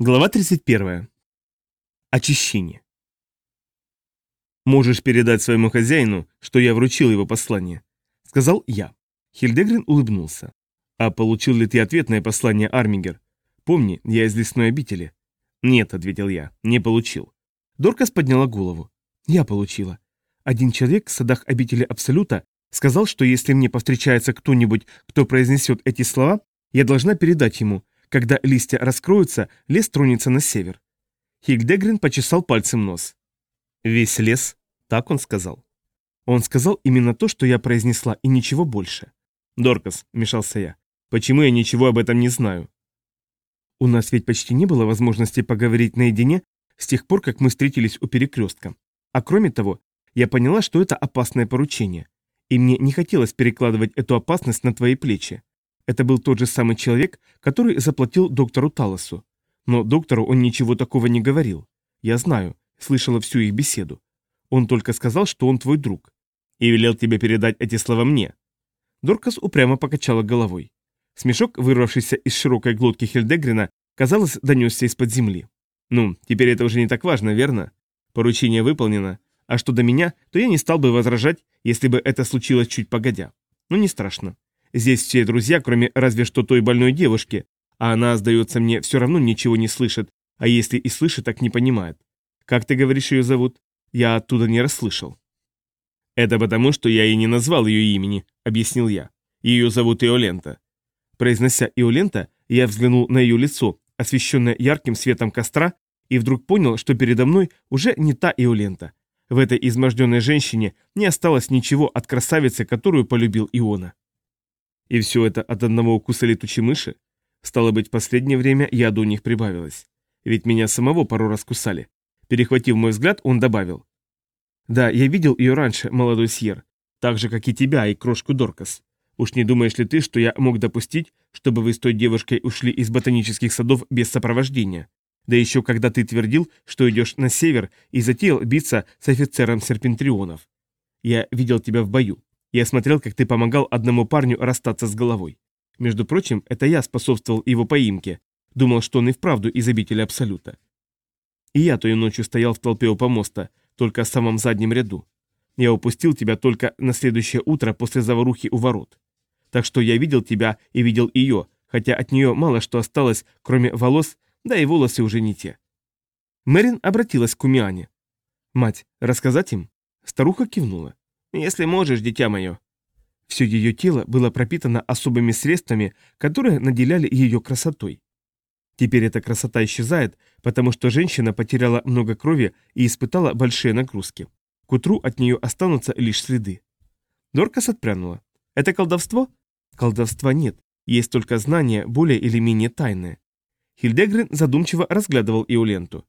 Глава 31. Очищение. «Можешь передать своему хозяину, что я вручил его послание», — сказал я. Хильдегрин улыбнулся. «А получил ли ты ответное послание, Армингер? Помни, я из лесной обители». «Нет», — ответил я, — «не получил». Доркас подняла голову. «Я получила. Один человек в садах обители Абсолюта сказал, что если мне повстречается кто-нибудь, кто произнесет эти слова, я должна передать ему, когда листья раскроются, лес тронется на север. Хильдегрин почесал пальцем нос. «Весь лес?» — так он сказал. Он сказал именно то, что я произнесла, и ничего больше. «Доркас», — мешался я, — «почему я ничего об этом не знаю?» У нас ведь почти не было возможности поговорить наедине с тех пор, как мы встретились у перекрестка. А кроме того, я поняла, что это опасное поручение. И мне не хотелось перекладывать эту опасность на твои плечи. Это был тот же самый человек, который заплатил доктору Талосу. Но доктору он ничего такого не говорил. Я знаю, слышала всю их беседу. Он только сказал, что он твой друг. И велел тебе передать эти слова мне. Доркас упрямо покачала головой. Смешок, вырвавшийся из широкой глотки Хельдегрина, казалось, донесся из-под земли. Ну, теперь это уже не так важно, верно? Поручение выполнено. А что до меня, то я не стал бы возражать, если бы это случилось чуть погодя. Но не страшно. Здесь все друзья, кроме разве что той больной девушки, а она, сдается мне, все равно ничего не слышит, а если и слышит, так не понимает. Как ты говоришь, ее зовут? Я оттуда не расслышал. Это потому, что я и не назвал ее имени, объяснил я. Ее зовут Иолента. Произнося Иолента, я взглянул на ее лицо, освещенное ярким светом костра, и вдруг понял, что передо мной уже не та Иолента. В этой изможденной женщине не осталось ничего от красавицы, которую полюбил Иона. И все это от одного укуса летучей мыши? Стало быть, в последнее время яду у них прибавилось. Ведь меня самого пару раз кусали. Перехватив мой взгляд, он добавил. Да, я видел ее раньше, молодой Сьер. Так же, как и тебя, и крошку Доркас. Уж не думаешь ли ты, что я мог допустить, чтобы вы с той девушкой ушли из ботанических садов без сопровождения? Да еще когда ты твердил, что идешь на север и затеял биться с офицером серпентрионов. Я видел тебя в бою. Я смотрел, как ты помогал одному парню расстаться с головой. Между прочим, это я способствовал его поимке. Думал, что он и вправду из обители Абсолюта. И я той ночью стоял в толпе у помоста, только в самом заднем ряду. Я упустил тебя только на следующее утро после заварухи у ворот. Так что я видел тебя и видел ее, хотя от нее мало что осталось, кроме волос, да и волосы уже не те. Мэрин обратилась к Кумиане. «Мать, рассказать им?» Старуха кивнула. Если можешь, дитя мое». Все ее тело было пропитано особыми средствами, которые наделяли ее красотой. Теперь эта красота исчезает, потому что женщина потеряла много крови и испытала большие нагрузки. К утру от нее останутся лишь следы. Доркас отпрянула. «Это колдовство?» «Колдовства нет. Есть только знания, более или менее тайные». Хильдегрин задумчиво разглядывал Иоленту.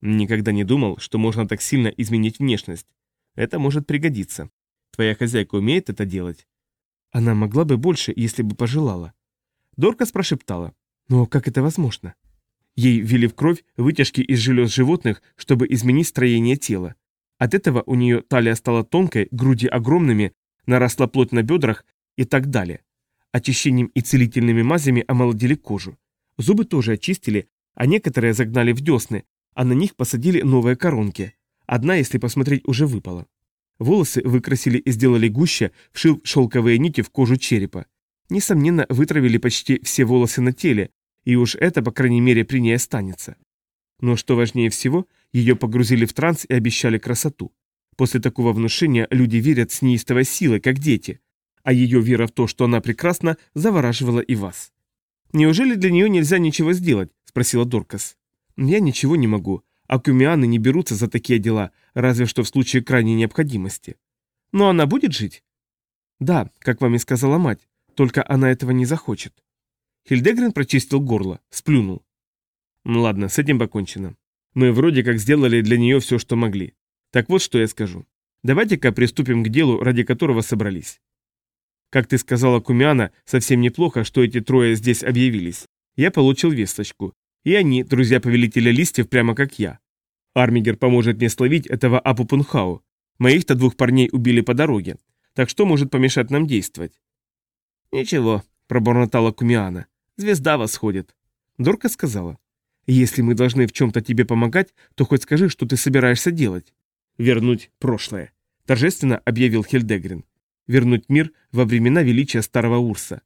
«Никогда не думал, что можно так сильно изменить внешность. Это может пригодиться. Твоя хозяйка умеет это делать? Она могла бы больше, если бы пожелала. Доркас прошептала. Но как это возможно? Ей ввели в кровь вытяжки из желез животных, чтобы изменить строение тела. От этого у нее талия стала тонкой, груди огромными, наросла плоть на бедрах и так далее. Очищением и целительными мазями омолодили кожу. Зубы тоже очистили, а некоторые загнали в десны, а на них посадили новые коронки. Одна, если посмотреть, уже выпала. Волосы выкрасили и сделали гуще, вшил шелковые нити в кожу черепа. Несомненно, вытравили почти все волосы на теле, и уж это, по крайней мере, при ней останется. Но что важнее всего, ее погрузили в транс и обещали красоту. После такого внушения люди верят с неистовой силой, как дети, а ее вера в то, что она прекрасна, завораживала и вас. «Неужели для нее нельзя ничего сделать?» – спросила Доркас. «Я ничего не могу. Акумианы не берутся за такие дела, разве что в случае крайней необходимости. Но она будет жить? Да, как вам и сказала мать, только она этого не захочет. Хильдегрин прочистил горло, сплюнул. Ну ладно, с этим покончено. Мы вроде как сделали для нее все, что могли. Так вот, что я скажу. Давайте-ка приступим к делу, ради которого собрались. Как ты сказала, Кумиана, совсем неплохо, что эти трое здесь объявились. Я получил весточку. И они, друзья повелителя листьев, прямо как я. Армигер поможет мне словить этого Апупунхау. Моих-то двух парней убили по дороге. Так что может помешать нам действовать? Ничего, пробормотала Кумиана. Звезда восходит. Дорка сказала. Если мы должны в чем-то тебе помогать, то хоть скажи, что ты собираешься делать. Вернуть прошлое, торжественно объявил Хильдегрин. Вернуть мир во времена величия старого Урса.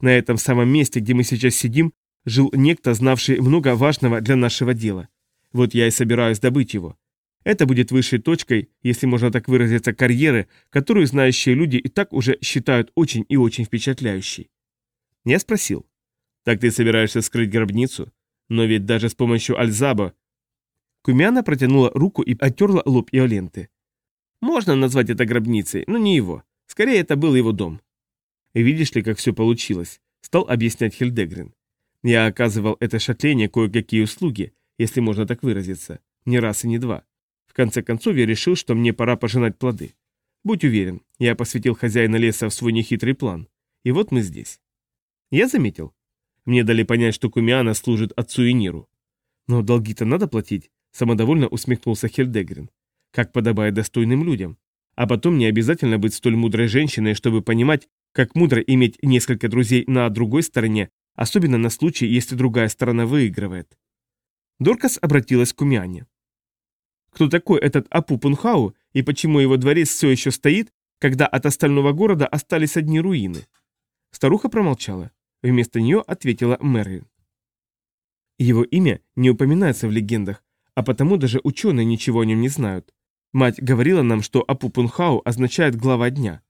На этом самом месте, где мы сейчас сидим, жил некто, знавший много важного для нашего дела. Вот я и собираюсь добыть его. Это будет высшей точкой, если можно так выразиться, карьеры, которую знающие люди и так уже считают очень и очень впечатляющей. Я спросил. «Так ты собираешься скрыть гробницу? Но ведь даже с помощью Альзаба...» Кумяна протянула руку и оттерла лоб Иоленты. «Можно назвать это гробницей, но не его. Скорее, это был его дом». «Видишь ли, как все получилось?» — стал объяснять Хильдегрин. «Я оказывал это шатлению кое-какие услуги, если можно так выразиться, не раз и не два. В конце концов, я решил, что мне пора пожинать плоды. Будь уверен, я посвятил хозяина леса в свой нехитрый план. И вот мы здесь. Я заметил. Мне дали понять, что Кумиана служит отцу и Ниру. Но долги-то надо платить, самодовольно усмехнулся Хельдегрин. Как подобает достойным людям. А потом не обязательно быть столь мудрой женщиной, чтобы понимать, как мудро иметь несколько друзей на другой стороне, особенно на случай, если другая сторона выигрывает. Доркас обратилась к Кумиане. Кто такой этот Апу Пунхау и почему его дворец все еще стоит, когда от остального города остались одни руины? Старуха промолчала. Вместо нее ответила Мерлин. Его имя не упоминается в легендах, а потому даже ученые ничего о нем не знают. Мать говорила нам, что Апу Пунхау означает «глава дня».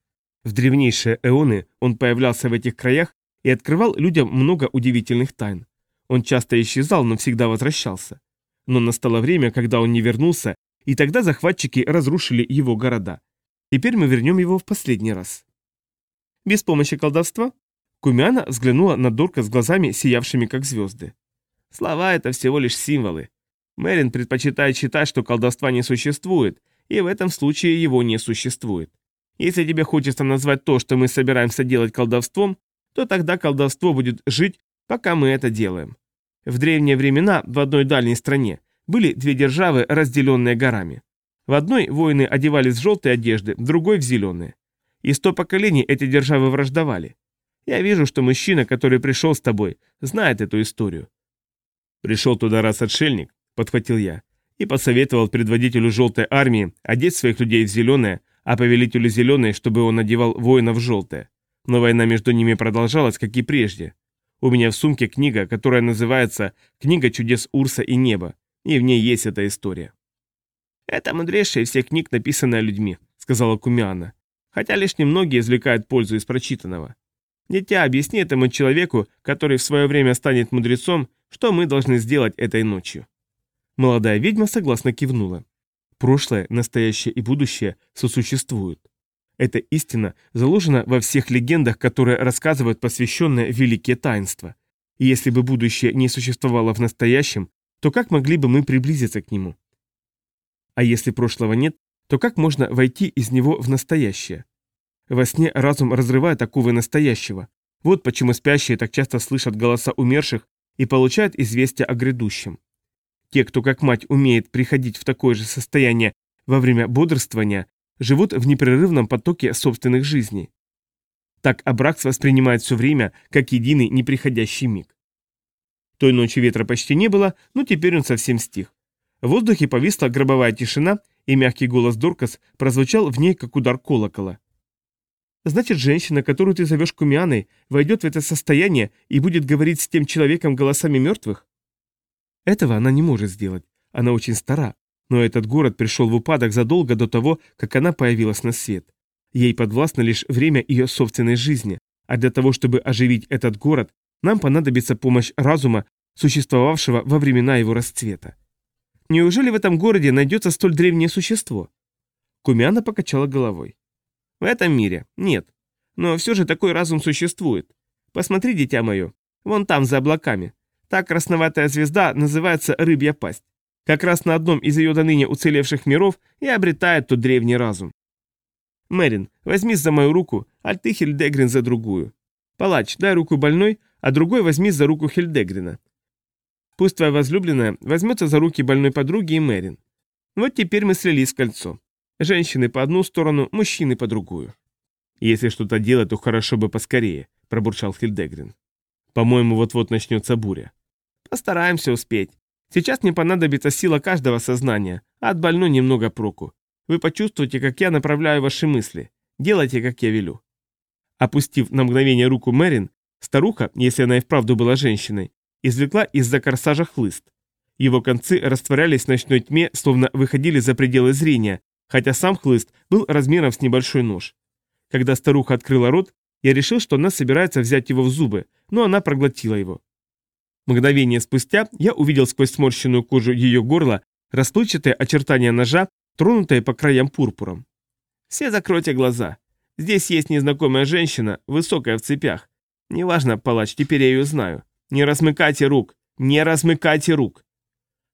В древнейшие эоны он появлялся в этих краях и открывал людям много удивительных тайн. Он часто исчезал, но всегда возвращался. Но настало время, когда он не вернулся, и тогда захватчики разрушили его города. Теперь мы вернем его в последний раз. Без помощи колдовства? Кумяна взглянула на Дорка с глазами, сиявшими как звезды. Слова — это всего лишь символы. Мэрин предпочитает считать, что колдовства не существует, и в этом случае его не существует. Если тебе хочется назвать то, что мы собираемся делать колдовством, то тогда колдовство будет жить, пока мы это делаем. В древние времена в одной дальней стране были две державы, разделенные горами. В одной воины одевались в желтые одежды, в другой в зеленые. И сто поколений эти державы враждовали. Я вижу, что мужчина, который пришел с тобой, знает эту историю. Пришел туда раз отшельник, подхватил я, и посоветовал предводителю желтой армии одеть своих людей в зеленое, а повелителю зеленой, чтобы он надевал воинов в желтое. Но война между ними продолжалась, как и прежде. У меня в сумке книга, которая называется «Книга чудес Урса и неба», и в ней есть эта история. «Это мудрейшая из всех книг, написанная людьми», — сказала Кумиана, хотя лишь немногие извлекают пользу из прочитанного. Дитя, объясни этому человеку, который в свое время станет мудрецом, что мы должны сделать этой ночью». Молодая ведьма согласно кивнула. Прошлое, настоящее и будущее сосуществуют. Эта истина заложена во всех легендах, которые рассказывают посвященные великие таинства. И если бы будущее не существовало в настоящем, то как могли бы мы приблизиться к нему? А если прошлого нет, то как можно войти из него в настоящее? Во сне разум разрывает оковы настоящего. Вот почему спящие так часто слышат голоса умерших и получают известия о грядущем. Те, кто как мать умеет приходить в такое же состояние во время бодрствования, живут в непрерывном потоке собственных жизней. Так Абракс воспринимает все время как единый неприходящий миг. Той ночью ветра почти не было, но теперь он совсем стих. В воздухе повисла гробовая тишина, и мягкий голос Доркас прозвучал в ней, как удар колокола. «Значит, женщина, которую ты зовешь Кумианой, войдет в это состояние и будет говорить с тем человеком голосами мертвых?» Этого она не может сделать. Она очень стара, но этот город пришел в упадок задолго до того, как она появилась на свет. Ей подвластно лишь время ее собственной жизни, а для того, чтобы оживить этот город, нам понадобится помощь разума, существовавшего во времена его расцвета. Неужели в этом городе найдется столь древнее существо? Кумяна покачала головой. В этом мире нет. Но все же такой разум существует. Посмотри, дитя мое, вон там, за облаками. Та красноватая звезда называется Рыбья пасть. Как раз на одном из ее до ныне уцелевших миров и обретает тот древний разум. Мэрин, возьми за мою руку, а ты, Хильдегрин, за другую. Палач, дай руку больной, а другой возьми за руку Хильдегрина. Пусть твоя возлюбленная возьмется за руки больной подруги и Мэрин. Вот теперь мы слились в кольцо. Женщины по одну сторону, мужчины по другую. Если что-то делать, то хорошо бы поскорее, пробурчал Хильдегрин. По-моему, вот-вот начнется буря. Постараемся успеть. Сейчас мне понадобится сила каждого сознания, а от больной немного проку. Вы почувствуете, как я направляю ваши мысли. Делайте, как я велю». Опустив на мгновение руку Мэрин, старуха, если она и вправду была женщиной, извлекла из-за корсажа хлыст. Его концы растворялись в ночной тьме, словно выходили за пределы зрения, хотя сам хлыст был размером с небольшой нож. Когда старуха открыла рот, я решил, что она собирается взять его в зубы, но она проглотила его. Мгновение спустя я увидел сквозь сморщенную кожу ее горла расплывчатые очертания ножа, тронутые по краям пурпуром. Все закройте глаза. Здесь есть незнакомая женщина, высокая в цепях. Неважно, палач, теперь я ее знаю. Не размыкайте рук, не размыкайте рук.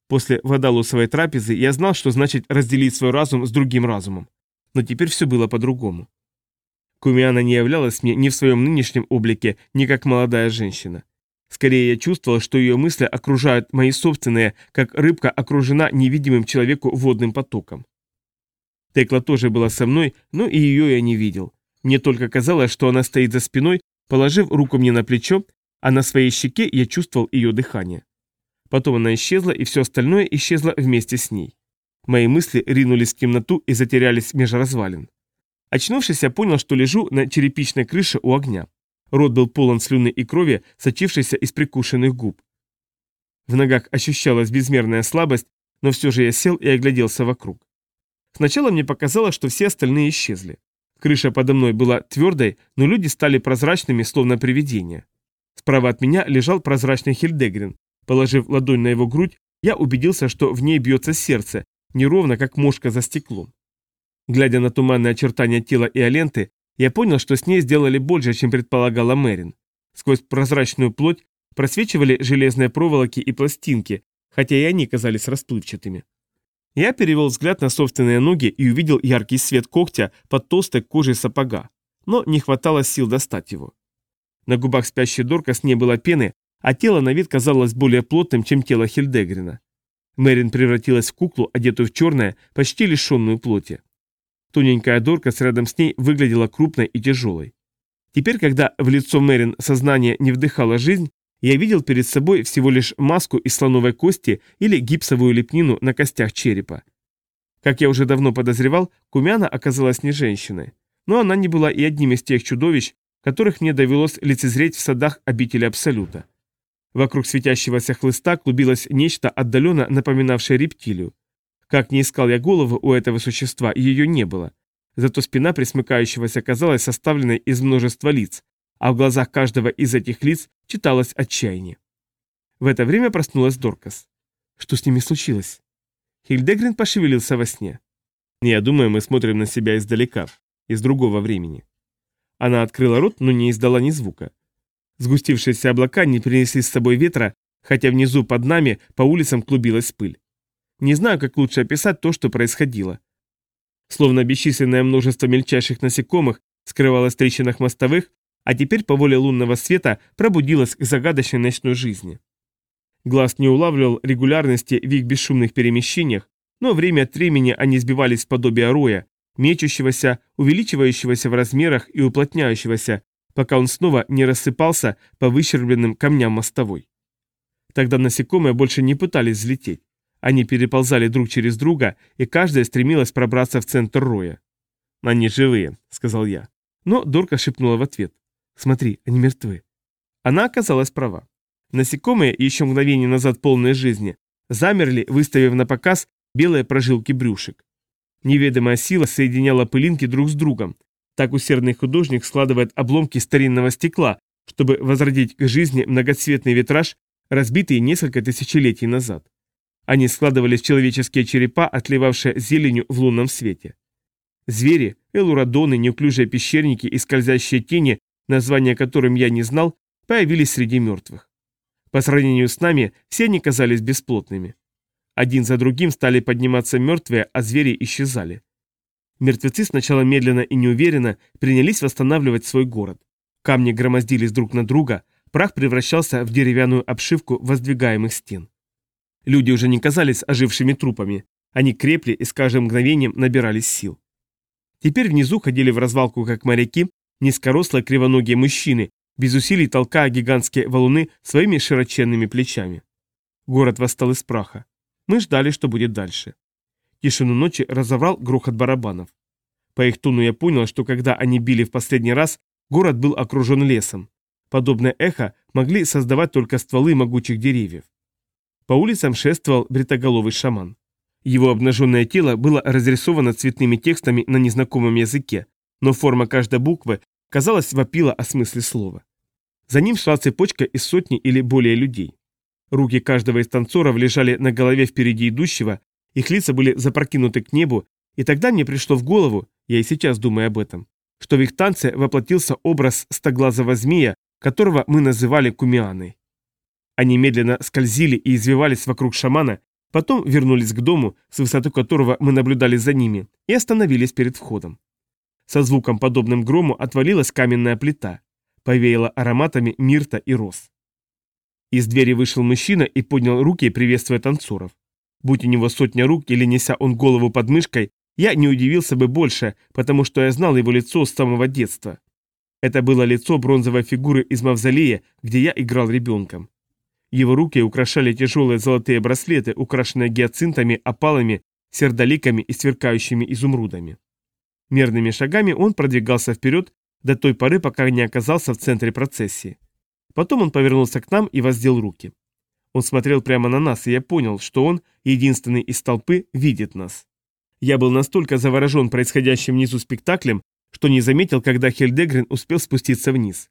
После водолусовой трапезы я знал, что значит разделить свой разум с другим разумом. Но теперь все было по-другому. Кумиана не являлась мне ни в своем нынешнем облике, ни как молодая женщина. Скорее я чувствовал, что ее мысли окружают мои собственные, как рыбка окружена невидимым человеку водным потоком. Текла тоже была со мной, но и ее я не видел. Мне только казалось, что она стоит за спиной, положив руку мне на плечо, а на своей щеке я чувствовал ее дыхание. Потом она исчезла, и все остальное исчезло вместе с ней. Мои мысли ринулись в темноту и затерялись меж развалин. Очнувшись, я понял, что лежу на черепичной крыше у огня. Рот был полон слюны и крови, сочившейся из прикушенных губ. В ногах ощущалась безмерная слабость, но все же я сел и огляделся вокруг. Сначала мне показалось, что все остальные исчезли. Крыша подо мной была твердой, но люди стали прозрачными, словно привидения. Справа от меня лежал прозрачный Хильдегрин. Положив ладонь на его грудь, я убедился, что в ней бьется сердце, неровно, как мошка за стеклом. Глядя на туманные очертания тела и Аленты, я понял, что с ней сделали больше, чем предполагала Мэрин. Сквозь прозрачную плоть просвечивали железные проволоки и пластинки, хотя и они казались расплывчатыми. Я перевел взгляд на собственные ноги и увидел яркий свет когтя под толстой кожей сапога, но не хватало сил достать его. На губах спящей Доркас не было пены, а тело на вид казалось более плотным, чем тело Хильдегрина. Мэрин превратилась в куклу, одетую в черное, почти лишенную плоти. Тоненькая Доркас рядом с ней выглядела крупной и тяжелой. Теперь, когда в лицо Мэрин сознание не вдыхало жизнь, я видел перед собой всего лишь маску из слоновой кости или гипсовую лепнину на костях черепа. Как я уже давно подозревал, Кумяна оказалась не женщиной. Но она не была и одним из тех чудовищ, которых мне довелось лицезреть в садах обители Абсолюта. Вокруг светящегося хлыста клубилось нечто отдаленно напоминавшее рептилию. Как ни искал я голову у этого существа, ее не было. Зато спина присмыкающегося казалась составленной из множества лиц, а в глазах каждого из этих лиц читалось отчаяние. В это время проснулась Доркас. Что с ними случилось? Хильдегрин пошевелился во сне. Я думаю, мы смотрим на себя издалека, из другого времени. Она открыла рот, но не издала ни звука. Сгустившиеся облака не принесли с собой ветра, хотя внизу под нами по улицам клубилась пыль. Не знаю, как лучше описать то, что происходило. Словно бесчисленное множество мельчайших насекомых скрывалось в трещинах мостовых, а теперь по воле лунного света пробудилось к загадочной ночной жизни. Глаз не улавливал регулярности в их бесшумных перемещениях, но время от времени они сбивались в подобие роя, мечущегося, увеличивающегося в размерах и уплотняющегося, пока он снова не рассыпался по выщербленным камням мостовой. Тогда насекомые больше не пытались взлететь. Они переползали друг через друга, и каждая стремилась пробраться в центр роя. «Они живые», — сказал я. Но Дорка шепнула в ответ. «Смотри, они мертвы». Она оказалась права. Насекомые, еще мгновение назад полные жизни, замерли, выставив на показ белые прожилки брюшек. Неведомая сила соединяла пылинки друг с другом. Так усердный художник складывает обломки старинного стекла, чтобы возродить к жизни многоцветный витраж, разбитый несколько тысячелетий назад. Они складывались в человеческие черепа, отливавшие зеленью в лунном свете. Звери, элурадоны, неуклюжие пещерники и скользящие тени, названия которым я не знал, появились среди мертвых. По сравнению с нами, все они казались бесплотными. Один за другим стали подниматься мертвые, а звери исчезали. Мертвецы сначала медленно и неуверенно принялись восстанавливать свой город. Камни громоздились друг на друга, прах превращался в деревянную обшивку воздвигаемых стен. Люди уже не казались ожившими трупами. Они крепли и с каждым мгновением набирались сил. Теперь внизу ходили в развалку, как моряки, низкорослые кривоногие мужчины, без усилий толкая гигантские валуны своими широченными плечами. Город восстал из праха. Мы ждали, что будет дальше. Тишину ночи разоврал грохот барабанов. По их тону я понял, что когда они били в последний раз, город был окружен лесом. Подобное эхо могли создавать только стволы могучих деревьев. По улицам шествовал бритоголовый шаман. Его обнаженное тело было разрисовано цветными текстами на незнакомом языке, но форма каждой буквы, казалось, вопила о смысле слова. За ним шла цепочка из сотни или более людей. Руки каждого из танцоров лежали на голове впереди идущего, их лица были запрокинуты к небу, и тогда мне пришло в голову, я и сейчас думаю об этом, что в их танце воплотился образ стоглазого змея, которого мы называли Кумианой. Они медленно скользили и извивались вокруг шамана, потом вернулись к дому, с высоты которого мы наблюдали за ними, и остановились перед входом. Со звуком, подобным грому, отвалилась каменная плита. Повеяло ароматами мирта и роз. Из двери вышел мужчина и поднял руки, приветствуя танцоров. Будь у него сотня рук или неся он голову под мышкой, я не удивился бы больше, потому что я знал его лицо с самого детства. Это было лицо бронзовой фигуры из мавзолея, где я играл ребенком. Его руки украшали тяжелые золотые браслеты, украшенные гиацинтами, опалами, сердоликами и сверкающими изумрудами. Мерными шагами он продвигался вперед до той поры, пока не оказался в центре процессии. Потом он повернулся к нам и воздел руки. Он смотрел прямо на нас, и я понял, что он, единственный из толпы, видит нас. Я был настолько заворожен происходящим внизу спектаклем, что не заметил, когда Хельдегрин успел спуститься вниз.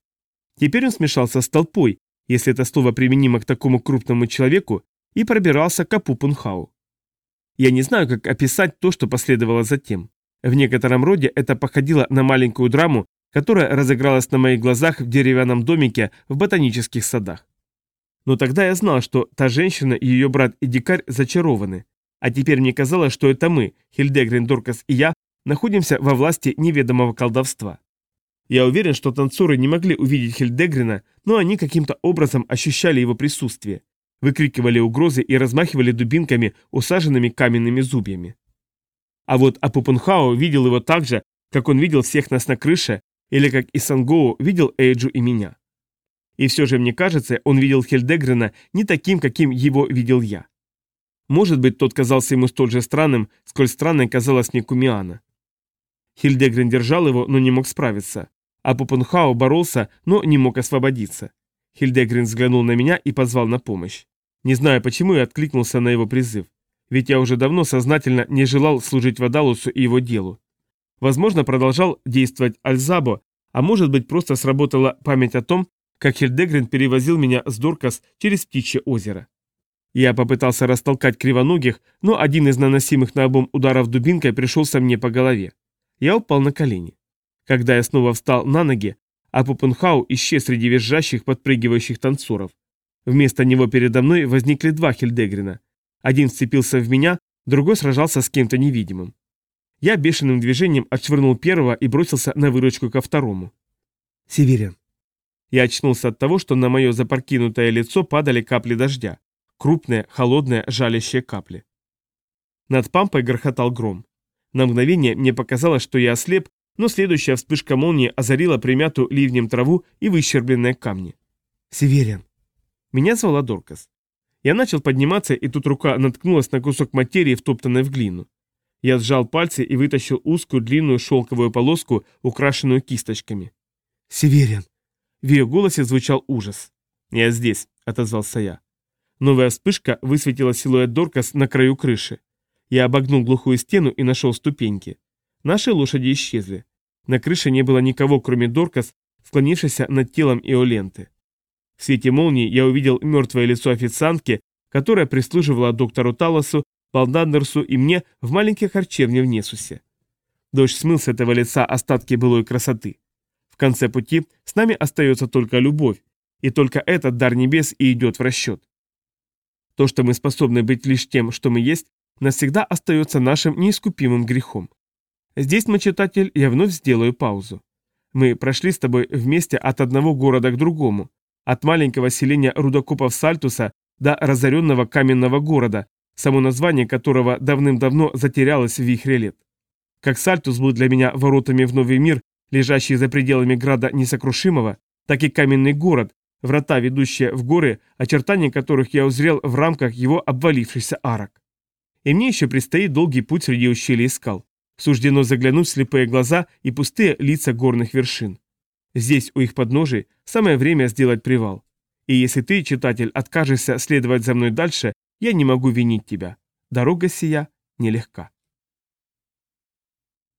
Теперь он смешался с толпой, если это слово применимо к такому крупному человеку, и пробирался к Апупунхау. Я не знаю, как описать то, что последовало затем. В некотором роде это походило на маленькую драму, которая разыгралась на моих глазах в деревянном домике в ботанических садах. Но тогда я знал, что та женщина и ее брат и дикарь зачарованы. А теперь мне казалось, что это мы, Хильдегрин, Доркас и я, находимся во власти неведомого колдовства. Я уверен, что танцоры не могли увидеть Хильдегрина, но они каким-то образом ощущали его присутствие, выкрикивали угрозы и размахивали дубинками, усаженными каменными зубьями. А вот Апупунхао видел его так же, как он видел всех нас на крыше, или как Исангоу видел Эйджу и меня. И все же, мне кажется, он видел Хельдегрена не таким, каким его видел я. Может быть, тот казался ему столь же странным, сколь странной казалась мне Кумиана. Хильдегрен держал его, но не мог справиться. А Пупенхау боролся, но не мог освободиться. Хильдегрен взглянул на меня и позвал на помощь. Не знаю, почему я откликнулся на его призыв. Ведь я уже давно сознательно не желал служить Вадалусу и его делу. Возможно, продолжал действовать Альзабо, а может быть, просто сработала память о том, как Хильдегрен перевозил меня с Доркас через Птичье озеро. Я попытался растолкать кривоногих, но один из наносимых на обум ударов дубинкой пришелся мне по голове. Я упал на колени. Когда я снова встал на ноги, а исчез среди визжащих, подпрыгивающих танцоров. Вместо него передо мной возникли два Хильдегрина. Один вцепился в меня, другой сражался с кем-то невидимым. Я бешеным движением отшвырнул первого и бросился на выручку ко второму. «Северин». Я очнулся от того, что на мое запрокинутое лицо падали капли дождя. Крупные, холодные, жалящие капли. Над пампой грохотал гром. На мгновение мне показалось, что я ослеп, но следующая вспышка молнии озарила примятую ливнем траву и выщербленные камни. «Северин!» Меня звала Доркас. Я начал подниматься, и тут рука наткнулась на кусок материи, втоптанной в глину. Я сжал пальцы и вытащил узкую длинную шелковую полоску, украшенную кисточками. «Северин!» В ее голосе звучал ужас. «Я здесь», — отозвался я. Новая вспышка высветила силуэт Доркас на краю крыши. Я обогнул глухую стену и нашел ступеньки. Наши лошади исчезли. На крыше не было никого, кроме Доркас, склонившейся над телом Иоленты. В свете молнии я увидел мертвое лицо официантки, которая прислуживала доктору Талосу, Балдандерсу и мне в маленькой харчевне в Несусе. Дождь смыл с этого лица остатки былой красоты. В конце пути с нами остается только любовь, и только этот дар небес и идет в расчет. То, что мы способны быть лишь тем, что мы есть, навсегда остается нашим неискупимым грехом. Здесь, мой читатель, я вновь сделаю паузу. Мы прошли с тобой вместе от одного города к другому, от маленького селения рудокопов Сальтуса до разоренного каменного города, само название которого давным-давно затерялось в вихре лет. Как Сальтус был для меня воротами в новый мир, лежащий за пределами града несокрушимого, так и каменный город, Врата, ведущие в горы, очертания которых я узрел в рамках его обвалившихся арок. И мне еще предстоит долгий путь среди ущелий и скал. Суждено заглянуть в слепые глаза и пустые лица горных вершин. Здесь, у их подножий, самое время сделать привал. И если ты, читатель, откажешься следовать за мной дальше, я не могу винить тебя. Дорога сия нелегка.